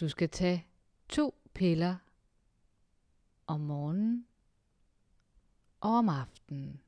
Du skal tage to piller om morgenen og om aftenen.